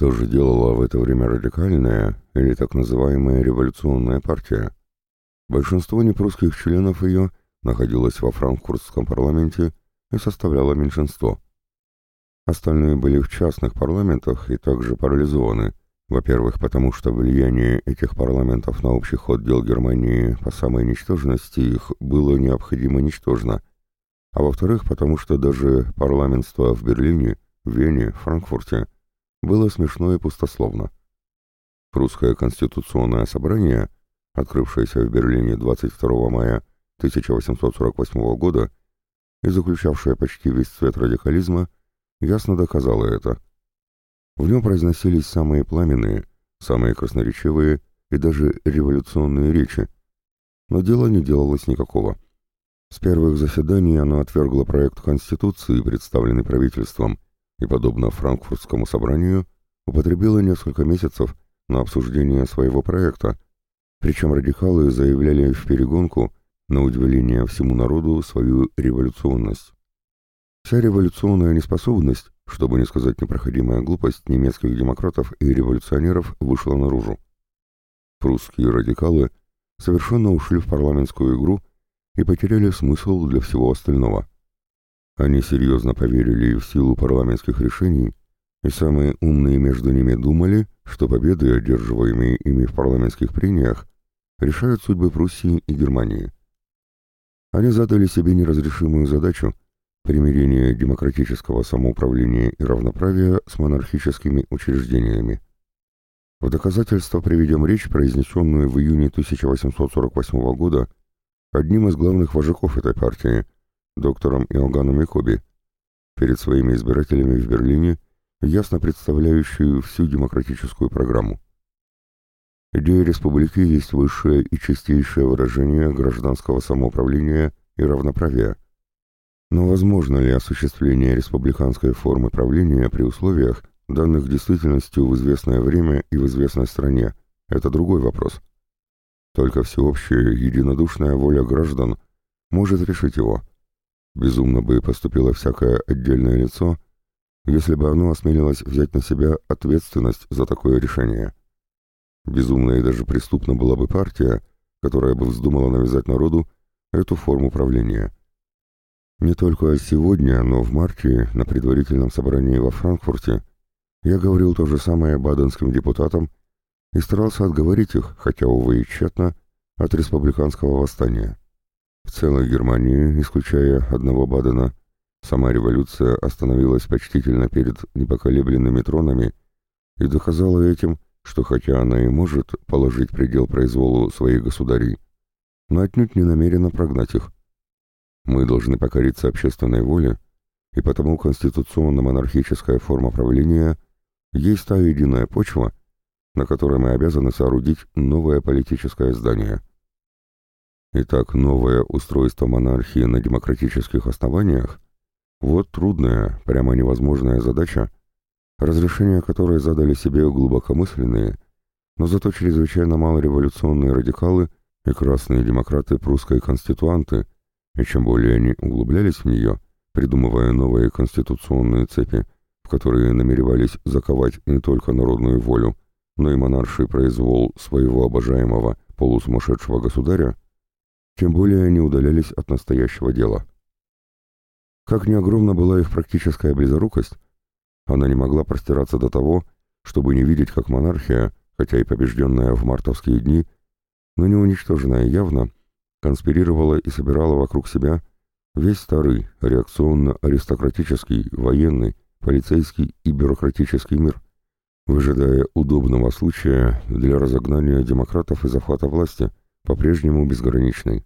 Что же делала в это время радикальная или так называемая революционная партия? Большинство непрусских членов ее находилось во франкфуртском парламенте и составляло меньшинство. Остальные были в частных парламентах и также парализованы, во-первых, потому что влияние этих парламентов на общий ход дел Германии по самой ничтожности их было необходимо ничтожно, а во-вторых, потому что даже парламентство в Берлине, Вене, Франкфурте было смешно и пустословно. Прусское конституционное собрание, открывшееся в Берлине 22 мая 1848 года и заключавшее почти весь цвет радикализма, ясно доказало это – в нем произносились самые пламенные, самые красноречивые и даже революционные речи. Но дело не делалось никакого. С первых заседаний оно отвергло проект Конституции, представленный правительством, и, подобно Франкфуртскому собранию, употребило несколько месяцев на обсуждение своего проекта, причем радикалы заявляли в перегонку, на удивление всему народу, свою революционность. Вся революционная неспособность чтобы не сказать непроходимая глупость немецких демократов и революционеров вышла наружу. Прусские радикалы совершенно ушли в парламентскую игру и потеряли смысл для всего остального. Они серьезно поверили в силу парламентских решений, и самые умные между ними думали, что победы, одерживаемые ими в парламентских прениях, решают судьбы Пруссии и Германии. Они задали себе неразрешимую задачу примирение демократического самоуправления и равноправия с монархическими учреждениями. В доказательство приведем речь, произнесенную в июне 1848 года одним из главных вожаков этой партии, доктором Иоганном Якоби, перед своими избирателями в Берлине, ясно представляющую всю демократическую программу. Идея республики есть высшее и чистейшее выражение гражданского самоуправления и равноправия – но возможно ли осуществление республиканской формы правления при условиях, данных действительностью в известное время и в известной стране, это другой вопрос. Только всеобщая, единодушная воля граждан может решить его. Безумно бы поступило всякое отдельное лицо, если бы оно осмелилось взять на себя ответственность за такое решение. Безумно и даже преступно была бы партия, которая бы вздумала навязать народу эту форму правления – не только сегодня, но в марте на предварительном собрании во Франкфурте я говорил то же самое баденским депутатам и старался отговорить их, хотя, увы и тщетно, от республиканского восстания. В целой Германии, исключая одного Бадена, сама революция остановилась почтительно перед непоколебленными тронами и доказала этим, что хотя она и может положить предел произволу своих государей, но отнюдь не намерена прогнать их. Мы должны покориться общественной воле, и потому конституционно-монархическая форма правления есть та единая почва, на которой мы обязаны соорудить новое политическое здание. Итак, новое устройство монархии на демократических основаниях – вот трудная, прямо невозможная задача, разрешение которой задали себе глубокомысленные, но зато чрезвычайно малореволюционные радикалы и красные демократы прусской конституанты – и чем более они углублялись в нее, придумывая новые конституционные цепи, в которые намеревались заковать не только народную волю, но и монарший произвол своего обожаемого полусумасшедшего государя, тем более они удалялись от настоящего дела. Как ни огромна была их практическая близорукость, она не могла простираться до того, чтобы не видеть, как монархия, хотя и побежденная в мартовские дни, но не уничтоженная явно, конспирировала и собирала вокруг себя весь старый реакционно-аристократический, военный, полицейский и бюрократический мир, выжидая удобного случая для разогнания демократов и захвата власти, по-прежнему безграничной.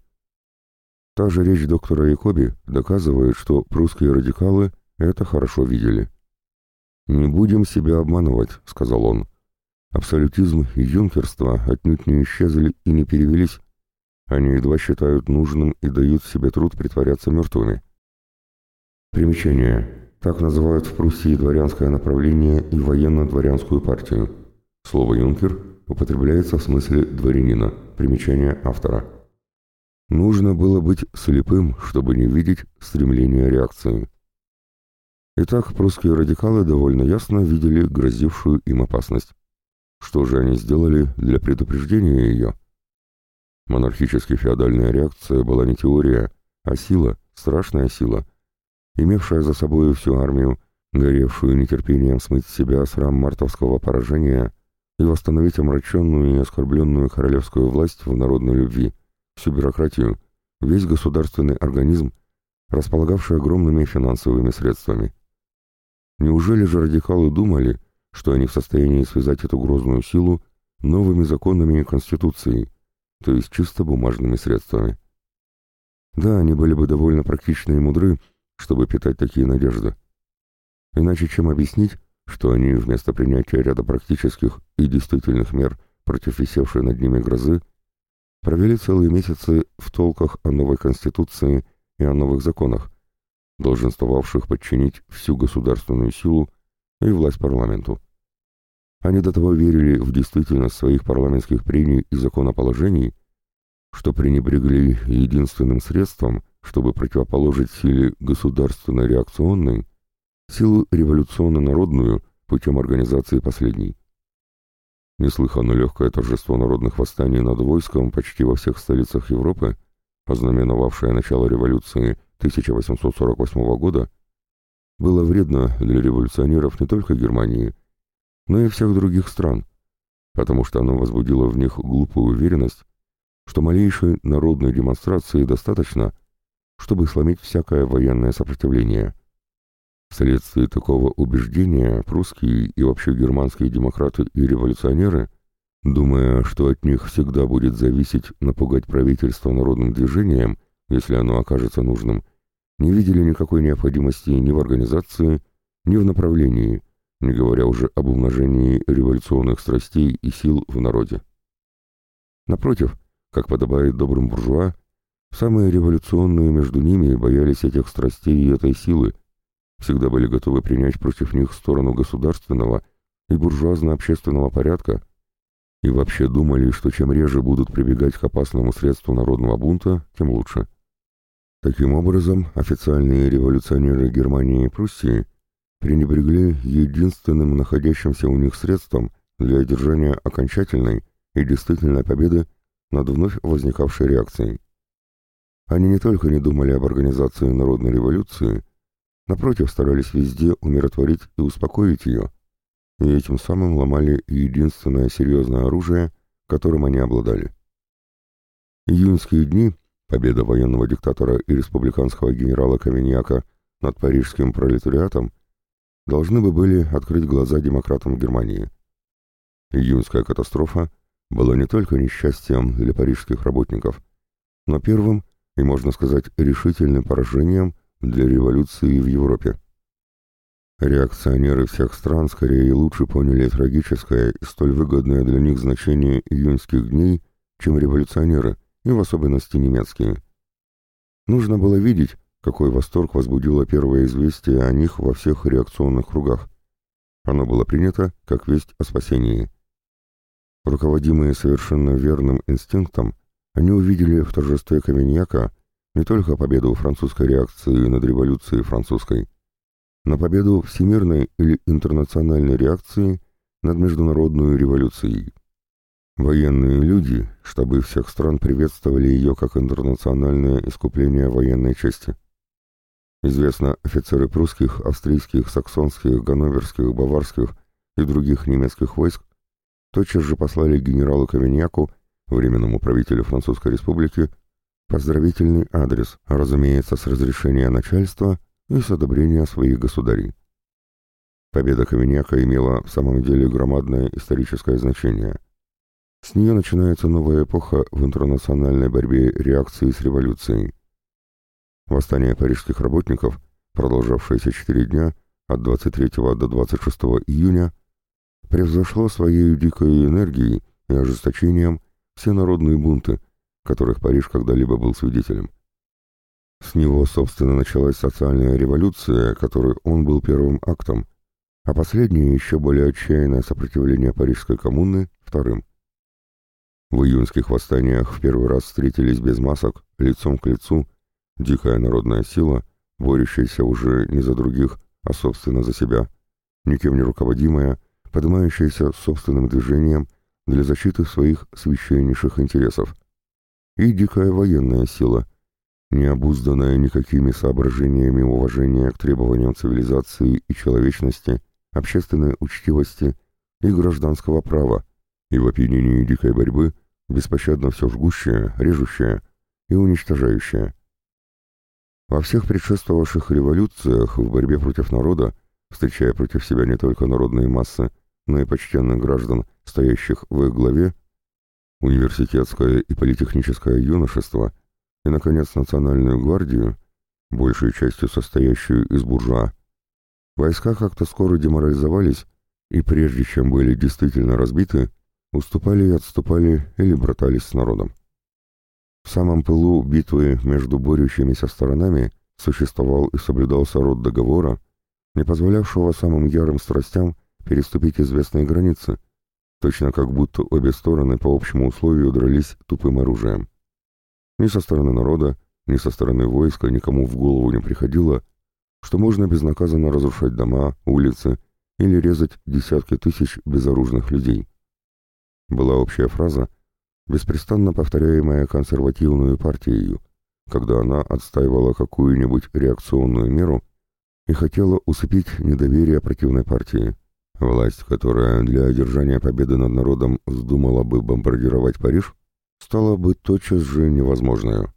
Та же речь доктора Якоби доказывает, что прусские радикалы это хорошо видели. «Не будем себя обманывать», — сказал он. «Абсолютизм и юнкерство отнюдь не исчезли и не перевелись, они едва считают нужным и дают себе труд притворяться мертвыми. Примечание. Так называют в Пруссии дворянское направление и военно-дворянскую партию. Слово «юнкер» употребляется в смысле «дворянина». Примечание автора. Нужно было быть слепым, чтобы не видеть стремления реакции. Итак, прусские радикалы довольно ясно видели грозившую им опасность. Что же они сделали для предупреждения ее? Монархически-феодальная реакция была не теория, а сила, страшная сила, имевшая за собой всю армию, горевшую нетерпением смыть с себя срам мартовского поражения и восстановить омраченную и оскорбленную королевскую власть в народной любви, всю бюрократию, весь государственный организм, располагавший огромными финансовыми средствами. Неужели же радикалы думали, что они в состоянии связать эту грозную силу новыми законами и конституцией, то есть чисто бумажными средствами? Да, они были бы довольно практичны и мудры, чтобы питать такие надежды. Иначе чем объяснить, что они вместо принятия ряда практических и действительных мер против висевшей над ними грозы провели целые месяцы в толках о новой Конституции и о новых законах, долженствовавших подчинить всю государственную силу и власть парламенту. Они до того верили в действительность своих парламентских прений и законоположений, что пренебрегли единственным средством, чтобы противоположить силе государственно-реакционной, силу революционно-народную путем организации последней. Неслыханно легкое торжество народных восстаний над войском почти во всех столицах Европы, ознаменовавшее начало революции 1848 года, было вредно для революционеров не только Германии, но и всех других стран, потому что оно возбудило в них глупую уверенность, что малейшей народной демонстрации достаточно, чтобы сломить всякое военное сопротивление – Вследствие такого убеждения прусские и вообще германские демократы и революционеры, думая, что от них всегда будет зависеть напугать правительство народным движением, если оно окажется нужным, не видели никакой необходимости ни в организации, ни в направлении, не говоря уже об умножении революционных страстей и сил в народе. Напротив, как подобает добрым буржуа, самые революционные между ними боялись этих страстей и этой силы, всегда были готовы принять против них сторону государственного и буржуазно-общественного порядка и вообще думали, что чем реже будут прибегать к опасному средству народного бунта, тем лучше. Таким образом, официальные революционеры Германии и Пруссии пренебрегли единственным находящимся у них средством для одержания окончательной и действительной победы над вновь возникавшей реакцией. Они не только не думали об организации народной революции, Напротив, старались везде умиротворить и успокоить ее, и этим самым ломали единственное серьезное оружие, которым они обладали. Июньские дни, победа военного диктатора и республиканского генерала Каменьяка над парижским пролетариатом, должны бы были открыть глаза демократам Германии. Июньская катастрофа была не только несчастьем для парижских работников, но первым и, можно сказать, решительным поражением для революции в Европе. Реакционеры всех стран скорее и лучше поняли трагическое и столь выгодное для них значение июньских дней, чем революционеры, и в особенности немецкие. Нужно было видеть, какой восторг возбудило первое известие о них во всех реакционных кругах. Оно было принято как весть о спасении. Руководимые совершенно верным инстинктом, они увидели в торжестве Каменьяка не только победу французской реакции над революцией французской, но победу всемирной или интернациональной реакции над международной революцией. Военные люди, чтобы всех стран приветствовали ее как интернациональное искупление военной чести. Известно, офицеры прусских, австрийских, саксонских, ганноверских, баварских и других немецких войск тотчас же послали генералу Кавиньяку, временному правителю Французской республики, Поздравительный адрес, разумеется, с разрешения начальства и с одобрения своих государей. Победа Каменяка имела в самом деле громадное историческое значение. С нее начинается новая эпоха в интернациональной борьбе реакции с революцией. Восстание парижских работников, продолжавшееся четыре дня, от 23 до 26 июня, превзошло своей дикой энергией и ожесточением все народные бунты, которых Париж когда-либо был свидетелем. С него, собственно, началась социальная революция, которой он был первым актом, а последнее, еще более отчаянное сопротивление Парижской коммуны — вторым. В июньских восстаниях в первый раз встретились без масок, лицом к лицу, дикая народная сила, борющаяся уже не за других, а собственно за себя, никем не руководимая, поднимающаяся собственным движением для защиты своих священнейших интересов. И дикая военная сила, не обузданная никакими соображениями уважения к требованиям цивилизации и человечности, общественной учтивости и гражданского права, и в опьянении дикой борьбы беспощадно все жгущее, режущее и уничтожающее. Во всех предшествовавших революциях в борьбе против народа, встречая против себя не только народные массы, но и почтенных граждан, стоящих в их главе, университетское и политехническое юношество и, наконец, национальную гвардию, большей частью состоящую из буржуа, войска как-то скоро деморализовались и прежде чем были действительно разбиты, уступали и отступали или братались с народом. В самом пылу битвы между борющимися сторонами существовал и соблюдался род договора, не позволявшего самым ярым страстям переступить известные границы, точно как будто обе стороны по общему условию дрались тупым оружием. Ни со стороны народа, ни со стороны войска никому в голову не приходило, что можно безнаказанно разрушать дома, улицы или резать десятки тысяч безоружных людей. Была общая фраза, беспрестанно повторяемая консервативную партией, когда она отстаивала какую-нибудь реакционную меру и хотела усыпить недоверие противной партии. Власть, которая для одержания победы над народом вздумала бы бомбардировать Париж, стала бы тотчас же невозможной.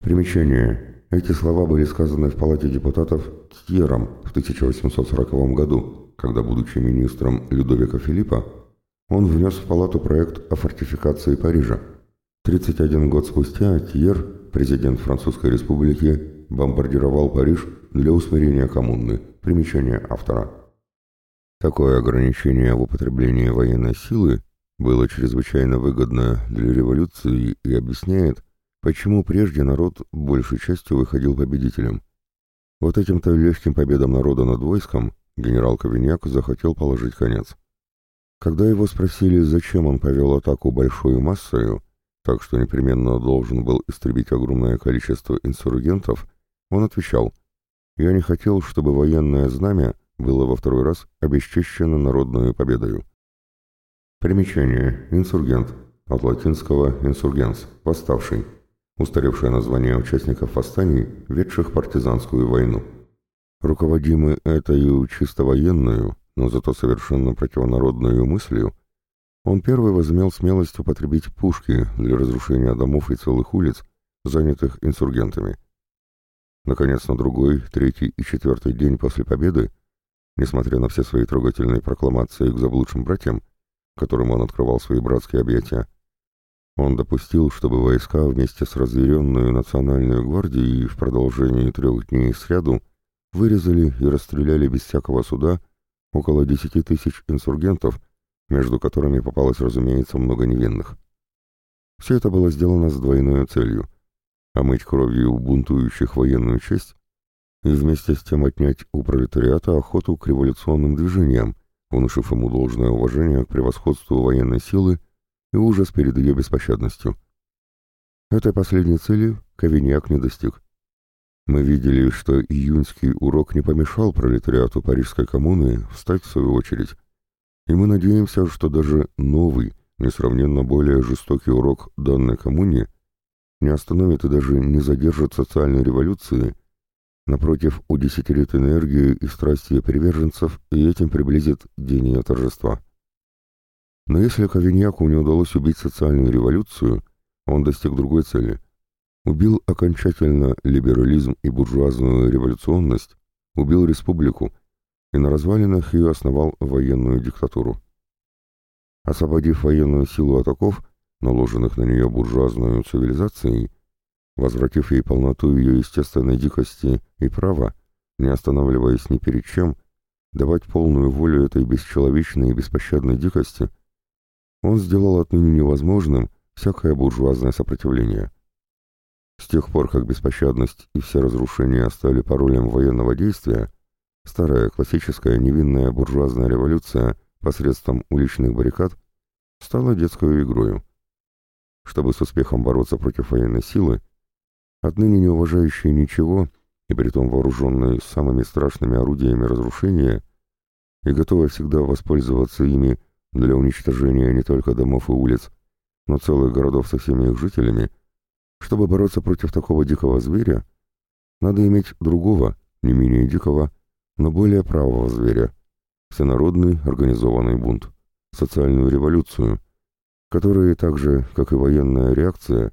Примечание. Эти слова были сказаны в Палате депутатов Тьером в 1840 году, когда, будучи министром Людовика Филиппа, он внес в Палату проект о фортификации Парижа. 31 год спустя Тьер, президент Французской республики, бомбардировал Париж для усмирения коммуны. Примечание автора. Такое ограничение в употреблении военной силы было чрезвычайно выгодно для революции и объясняет, почему прежде народ большей частью выходил победителем. Вот этим-то легким победам народа над войском генерал Ковеньяк захотел положить конец. Когда его спросили, зачем он повел атаку большой массою, так что непременно должен был истребить огромное количество инсургентов, он отвечал, «Я не хотел, чтобы военное знамя было во второй раз обесчищено народную победою. Примечание. Инсургент. От латинского «инсургенс» – «восставший». Устаревшее название участников восстаний, ведших партизанскую войну. Руководимый этой чисто военную, но зато совершенно противонародную мыслью, он первый возымел смелость употребить пушки для разрушения домов и целых улиц, занятых инсургентами. Наконец, на другой, третий и четвертый день после победы Несмотря на все свои трогательные прокламации к заблудшим братьям, которым он открывал свои братские объятия, он допустил, чтобы войска вместе с разъяренную национальной гвардией в продолжении трех дней сряду вырезали и расстреляли без всякого суда около десяти тысяч инсургентов, между которыми попалось, разумеется, много невинных. Все это было сделано с двойной целью — омыть кровью бунтующих военную честь и вместе с тем отнять у пролетариата охоту к революционным движениям, внушив ему должное уважение к превосходству военной силы и ужас перед ее беспощадностью. Этой последней цели Кавиньяк не достиг. Мы видели, что июньский урок не помешал пролетариату Парижской коммуны встать в свою очередь, и мы надеемся, что даже новый, несравненно более жестокий урок данной коммуне не остановит и даже не задержит социальной революции, Напротив, удесятерит энергию и страсть ее приверженцев и этим приблизит день ее торжества. Но если Ковиньяку не удалось убить социальную революцию, он достиг другой цели. Убил окончательно либерализм и буржуазную революционность, убил республику и на развалинах ее основал военную диктатуру. Освободив военную силу от оков, наложенных на нее буржуазную цивилизацией, возвратив ей полноту ее естественной дикости и права, не останавливаясь ни перед чем, давать полную волю этой бесчеловечной и беспощадной дикости, он сделал отныне невозможным всякое буржуазное сопротивление. С тех пор, как беспощадность и все разрушения стали паролем военного действия, старая классическая невинная буржуазная революция посредством уличных баррикад стала детской игрою. Чтобы с успехом бороться против военной силы, отныне не уважающие ничего и притом вооруженной самыми страшными орудиями разрушения и готовой всегда воспользоваться ими для уничтожения не только домов и улиц, но целых городов со всеми их жителями, чтобы бороться против такого дикого зверя, надо иметь другого, не менее дикого, но более правого зверя, всенародный организованный бунт, социальную революцию, которые так же, как и военная реакция,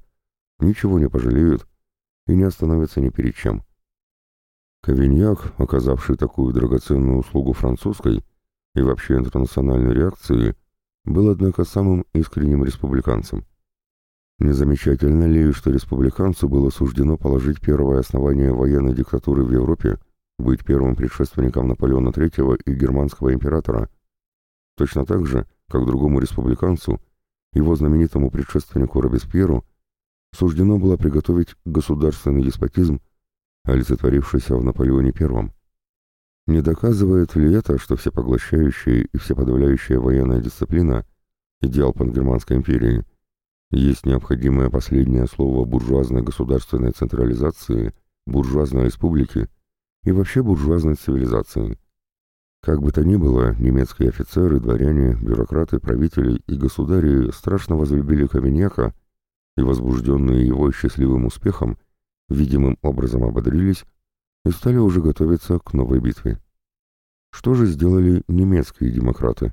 ничего не пожалеют и не остановятся ни перед чем. Кавиньяк, оказавший такую драгоценную услугу французской и вообще интернациональной реакции, был, однако, самым искренним республиканцем. Незамечательно ли, что республиканцу было суждено положить первое основание военной диктатуры в Европе, быть первым предшественником Наполеона III и германского императора, точно так же, как другому республиканцу, его знаменитому предшественнику Робеспьеру, суждено было приготовить государственный деспотизм, олицетворившийся в Наполеоне I. Не доказывает ли это, что всепоглощающая и всеподавляющая военная дисциплина, идеал пангерманской империи, есть необходимое последнее слово буржуазной государственной централизации, буржуазной республики и вообще буржуазной цивилизации? Как бы то ни было, немецкие офицеры, дворяне, бюрократы, правители и государи страшно возлюбили Кавиньяка и, возбужденные его счастливым успехом, видимым образом ободрились и стали уже готовиться к новой битве. Что же сделали немецкие демократы?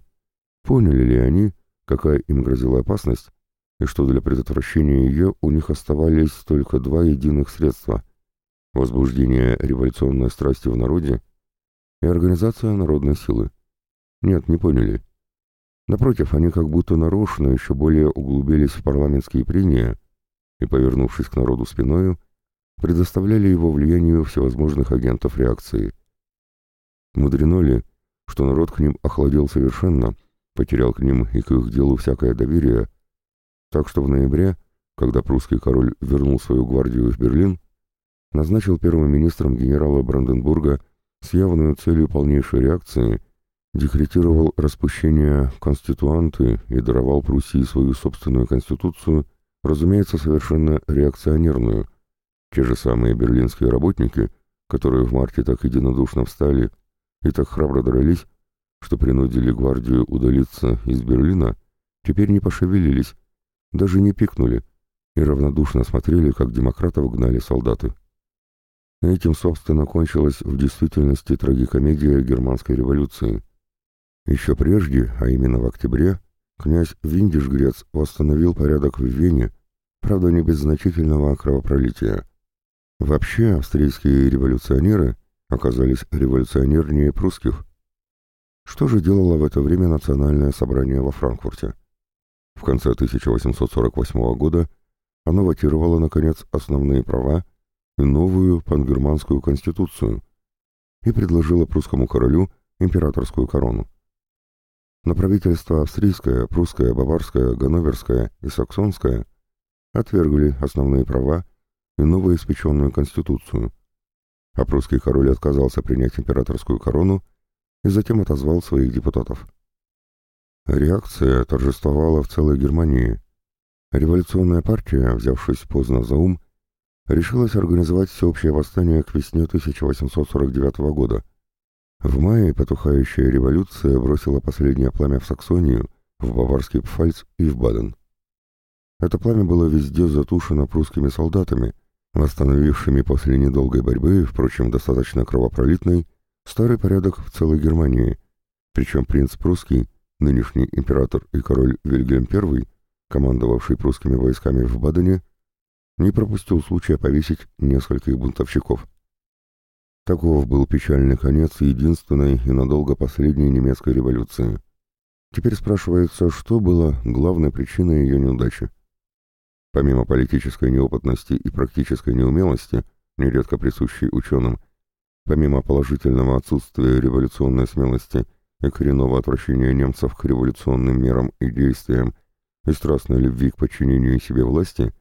Поняли ли они, какая им грозила опасность, и что для предотвращения ее у них оставались только два единых средства – возбуждение революционной страсти в народе и организация народной силы? Нет, не поняли. Напротив, они как будто нарочно еще более углубились в парламентские прения и, повернувшись к народу спиною, предоставляли его влиянию всевозможных агентов реакции. Мудрено ли, что народ к ним охладел совершенно, потерял к ним и к их делу всякое доверие, так что в ноябре, когда прусский король вернул свою гвардию в Берлин, назначил первым министром генерала Бранденбурга с явной целью полнейшей реакции, декретировал распущение конституанты и даровал Пруссии свою собственную конституцию, разумеется, совершенно реакционерную, те же самые берлинские работники, которые в марте так единодушно встали и так храбро дрались, что принудили гвардию удалиться из Берлина, теперь не пошевелились, даже не пикнули и равнодушно смотрели, как демократов гнали солдаты. Этим, собственно, кончилась в действительности трагикомедия германской революции. Еще прежде, а именно в октябре, князь Виндишгрец восстановил порядок в Вене, правда не без значительного кровопролития. Вообще, австрийские революционеры оказались революционернее прусских. Что же делало в это время национальное собрание во Франкфурте? В конце 1848 года оно ватировало, наконец, основные права и новую пангерманскую конституцию и предложило прусскому королю императорскую корону. Но правительство австрийское, прусское, баварское, ганноверское и саксонское отвергли основные права и новоиспеченную конституцию, а прусский король отказался принять императорскую корону и затем отозвал своих депутатов. Реакция торжествовала в целой Германии. Революционная партия, взявшись поздно за ум, решилась организовать всеобщее восстание к весне 1849 года. В мае потухающая революция бросила последнее пламя в Саксонию, в Баварский Пфальц и в Баден. Это пламя было везде затушено прусскими солдатами, восстановившими после недолгой борьбы, впрочем, достаточно кровопролитной, старый порядок в целой Германии, причем принц прусский, нынешний император и король Вильгельм I, командовавший прусскими войсками в Бадене, не пропустил случая повесить нескольких бунтовщиков. Таков был печальный конец единственной и надолго последней немецкой революции. Теперь спрашивается, что было главной причиной ее неудачи. Помимо политической неопытности и практической неумелости, нередко присущей ученым, помимо положительного отсутствия революционной смелости и коренного отвращения немцев к революционным мерам и действиям и страстной любви к подчинению себе власти,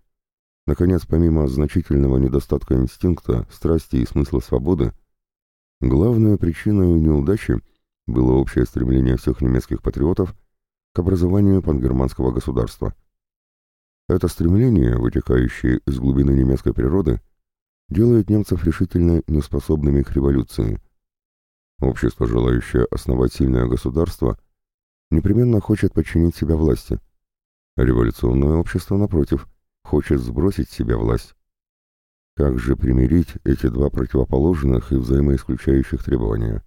наконец, помимо значительного недостатка инстинкта, страсти и смысла свободы, главной причиной неудачи было общее стремление всех немецких патриотов к образованию пангерманского государства – это стремление, вытекающее из глубины немецкой природы, делает немцев решительно неспособными к революции. Общество, желающее основать сильное государство, непременно хочет подчинить себя власти. революционное общество, напротив, хочет сбросить с себя власть. Как же примирить эти два противоположных и взаимоисключающих требования?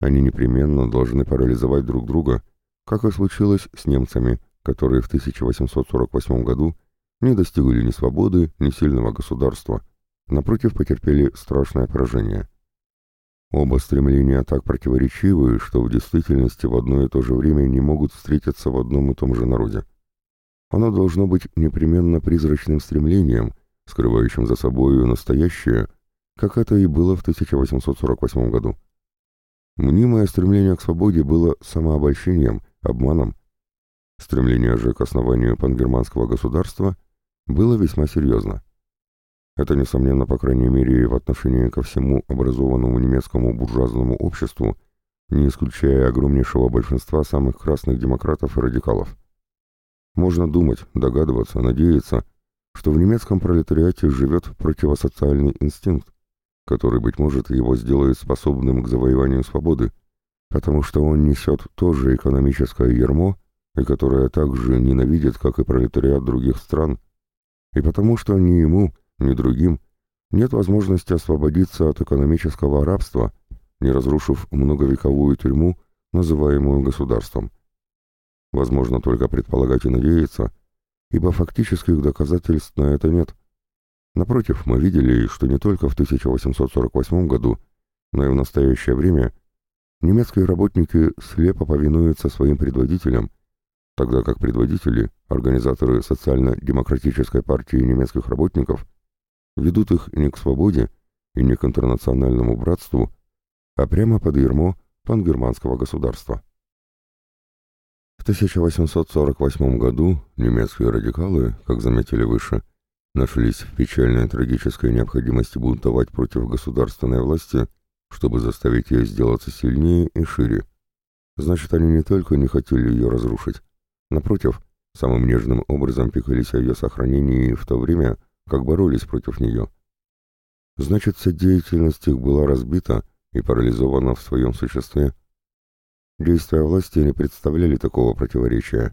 Они непременно должны парализовать друг друга, как и случилось с немцами, которые в 1848 году не достигли ни свободы, ни сильного государства, напротив, потерпели страшное поражение. Оба стремления так противоречивы, что в действительности в одно и то же время не могут встретиться в одном и том же народе. Оно должно быть непременно призрачным стремлением, скрывающим за собою настоящее, как это и было в 1848 году. Мнимое стремление к свободе было самообольщением, обманом. Стремление же к основанию пангерманского государства было весьма серьезно. Это, несомненно, по крайней мере, в отношении ко всему образованному немецкому буржуазному обществу, не исключая огромнейшего большинства самых красных демократов и радикалов. Можно думать, догадываться, надеяться, что в немецком пролетариате живет противосоциальный инстинкт, который, быть может, его сделает способным к завоеванию свободы, потому что он несет тоже экономическое ермо, и которое также ненавидит, как и пролетариат других стран, и потому что ни ему, ни другим нет возможности освободиться от экономического рабства, не разрушив многовековую тюрьму, называемую государством. Возможно только предполагать и надеяться, ибо фактических доказательств на это нет. Напротив, мы видели, что не только в 1848 году, но и в настоящее время немецкие работники слепо повинуются своим предводителям, тогда как предводители, организаторы социально-демократической партии немецких работников, ведут их не к свободе и не к интернациональному братству, а прямо под ермо пангерманского государства. В 1848 году немецкие радикалы, как заметили выше, нашлись в печальной трагической необходимости бунтовать против государственной власти, чтобы заставить ее сделаться сильнее и шире. Значит, они не только не хотели ее разрушить, напротив, самым нежным образом пекались о ее сохранении в то время, как боролись против нее. Значит, вся деятельность их была разбита и парализована в своем существе, Действия власти не представляли такого противоречия.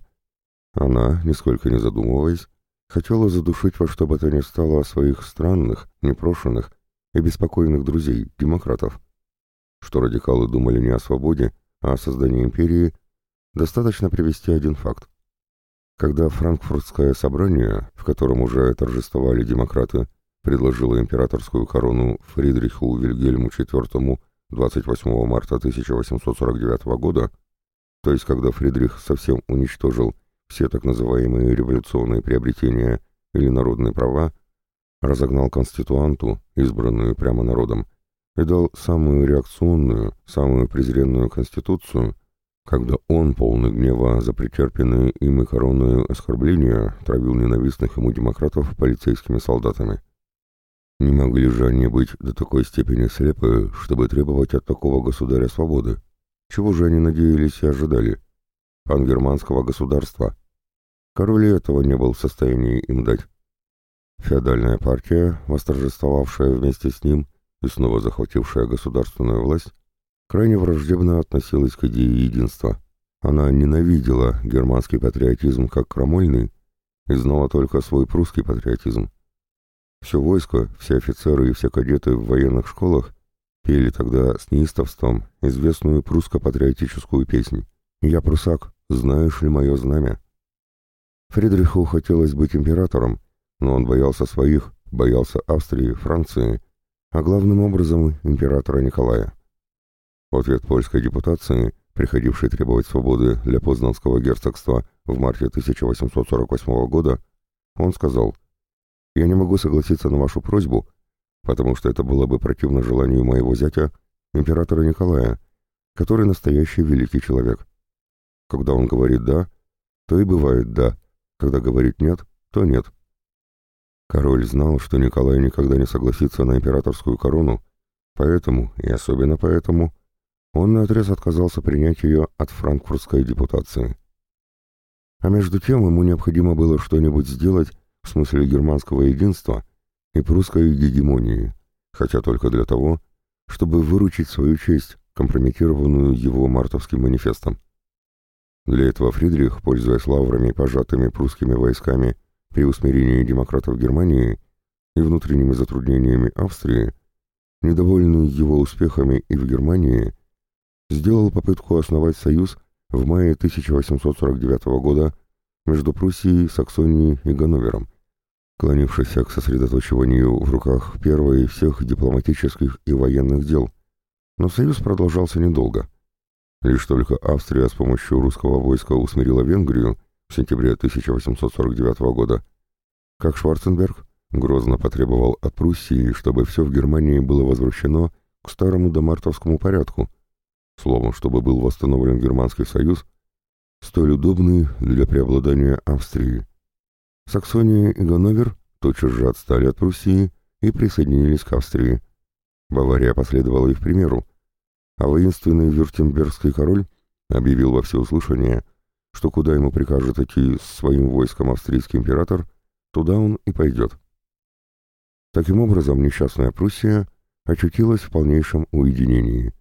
Она, нисколько не задумываясь, хотела задушить во что бы то ни стало своих странных, непрошенных и беспокойных друзей, демократов. Что радикалы думали не о свободе, а о создании империи, достаточно привести один факт. Когда франкфуртское собрание, в котором уже торжествовали демократы, предложило императорскую корону Фридриху Вильгельму IV 28 марта 1849 года, то есть когда Фридрих совсем уничтожил все так называемые революционные приобретения или народные права, разогнал конституанту, избранную прямо народом, и дал самую реакционную, самую презренную конституцию, когда он, полный гнева за претерпенные им и коронную оскорбления, травил ненавистных ему демократов полицейскими солдатами. Не могли же они быть до такой степени слепы, чтобы требовать от такого государя свободы? Чего же они надеялись и ожидали? Пангерманского государства. Король этого не был в состоянии им дать. Феодальная партия, восторжествовавшая вместе с ним и снова захватившая государственную власть, крайне враждебно относилась к идее единства. Она ненавидела германский патриотизм как крамольный и знала только свой прусский патриотизм. Все войско, все офицеры и все кадеты в военных школах пели тогда с неистовством известную прусско-патриотическую песнь «Я прусак, знаешь ли мое знамя?». Фридриху хотелось быть императором, но он боялся своих, боялся Австрии, Франции, а главным образом императора Николая. В ответ польской депутации, приходившей требовать свободы для Познанского герцогства в марте 1848 года, он сказал – я не могу согласиться на вашу просьбу, потому что это было бы противно желанию моего зятя, императора Николая, который настоящий великий человек. Когда он говорит «да», то и бывает «да», когда говорит «нет», то «нет». Король знал, что Николай никогда не согласится на императорскую корону, поэтому, и особенно поэтому, он наотрез отказался принять ее от франкфуртской депутации. А между тем ему необходимо было что-нибудь сделать в смысле германского единства, и прусской гегемонии, хотя только для того, чтобы выручить свою честь, компрометированную его мартовским манифестом. Для этого Фридрих, пользуясь лаврами, пожатыми прусскими войсками при усмирении демократов Германии и внутренними затруднениями Австрии, недовольный его успехами и в Германии, сделал попытку основать союз в мае 1849 года между Пруссией, Саксонией и Ганновером, клонившийся к сосредоточиванию в руках первой всех дипломатических и военных дел. Но союз продолжался недолго. Лишь только Австрия с помощью русского войска усмирила Венгрию в сентябре 1849 года, как Шварценберг грозно потребовал от Пруссии, чтобы все в Германии было возвращено к старому домартовскому порядку, словом, чтобы был восстановлен Германский союз, столь удобный для преобладания Австрии. Саксония и Ганновер тотчас же отстали от Пруссии и присоединились к Австрии. Бавария последовала их примеру, а воинственный вюртембергский король объявил во всеуслышание, что куда ему прикажет идти с своим войском австрийский император, туда он и пойдет. Таким образом, несчастная Пруссия очутилась в полнейшем уединении.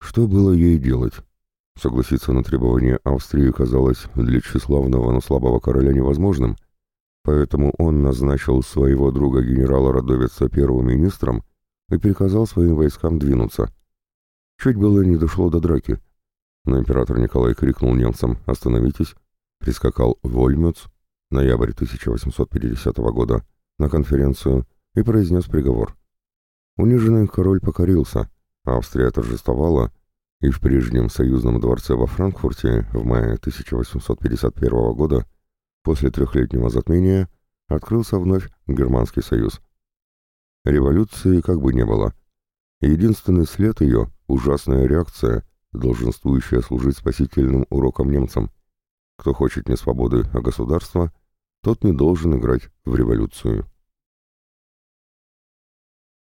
Что было ей делать? Согласиться на требования Австрии казалось для тщеславного, но слабого короля невозможным, поэтому он назначил своего друга генерала Радовица первым министром и приказал своим войскам двинуться. Чуть было не дошло до драки, но император Николай крикнул немцам «Остановитесь!», прискакал в Ольмюц, ноябрь 1850 года, на конференцию и произнес приговор. Униженный король покорился, Австрия торжествовала, и в прежнем союзном дворце во Франкфурте в мае 1851 года после трехлетнего затмения открылся вновь Германский союз. Революции как бы не было. Единственный след ее — ужасная реакция, долженствующая служить спасительным уроком немцам. Кто хочет не свободы, а государства, тот не должен играть в революцию.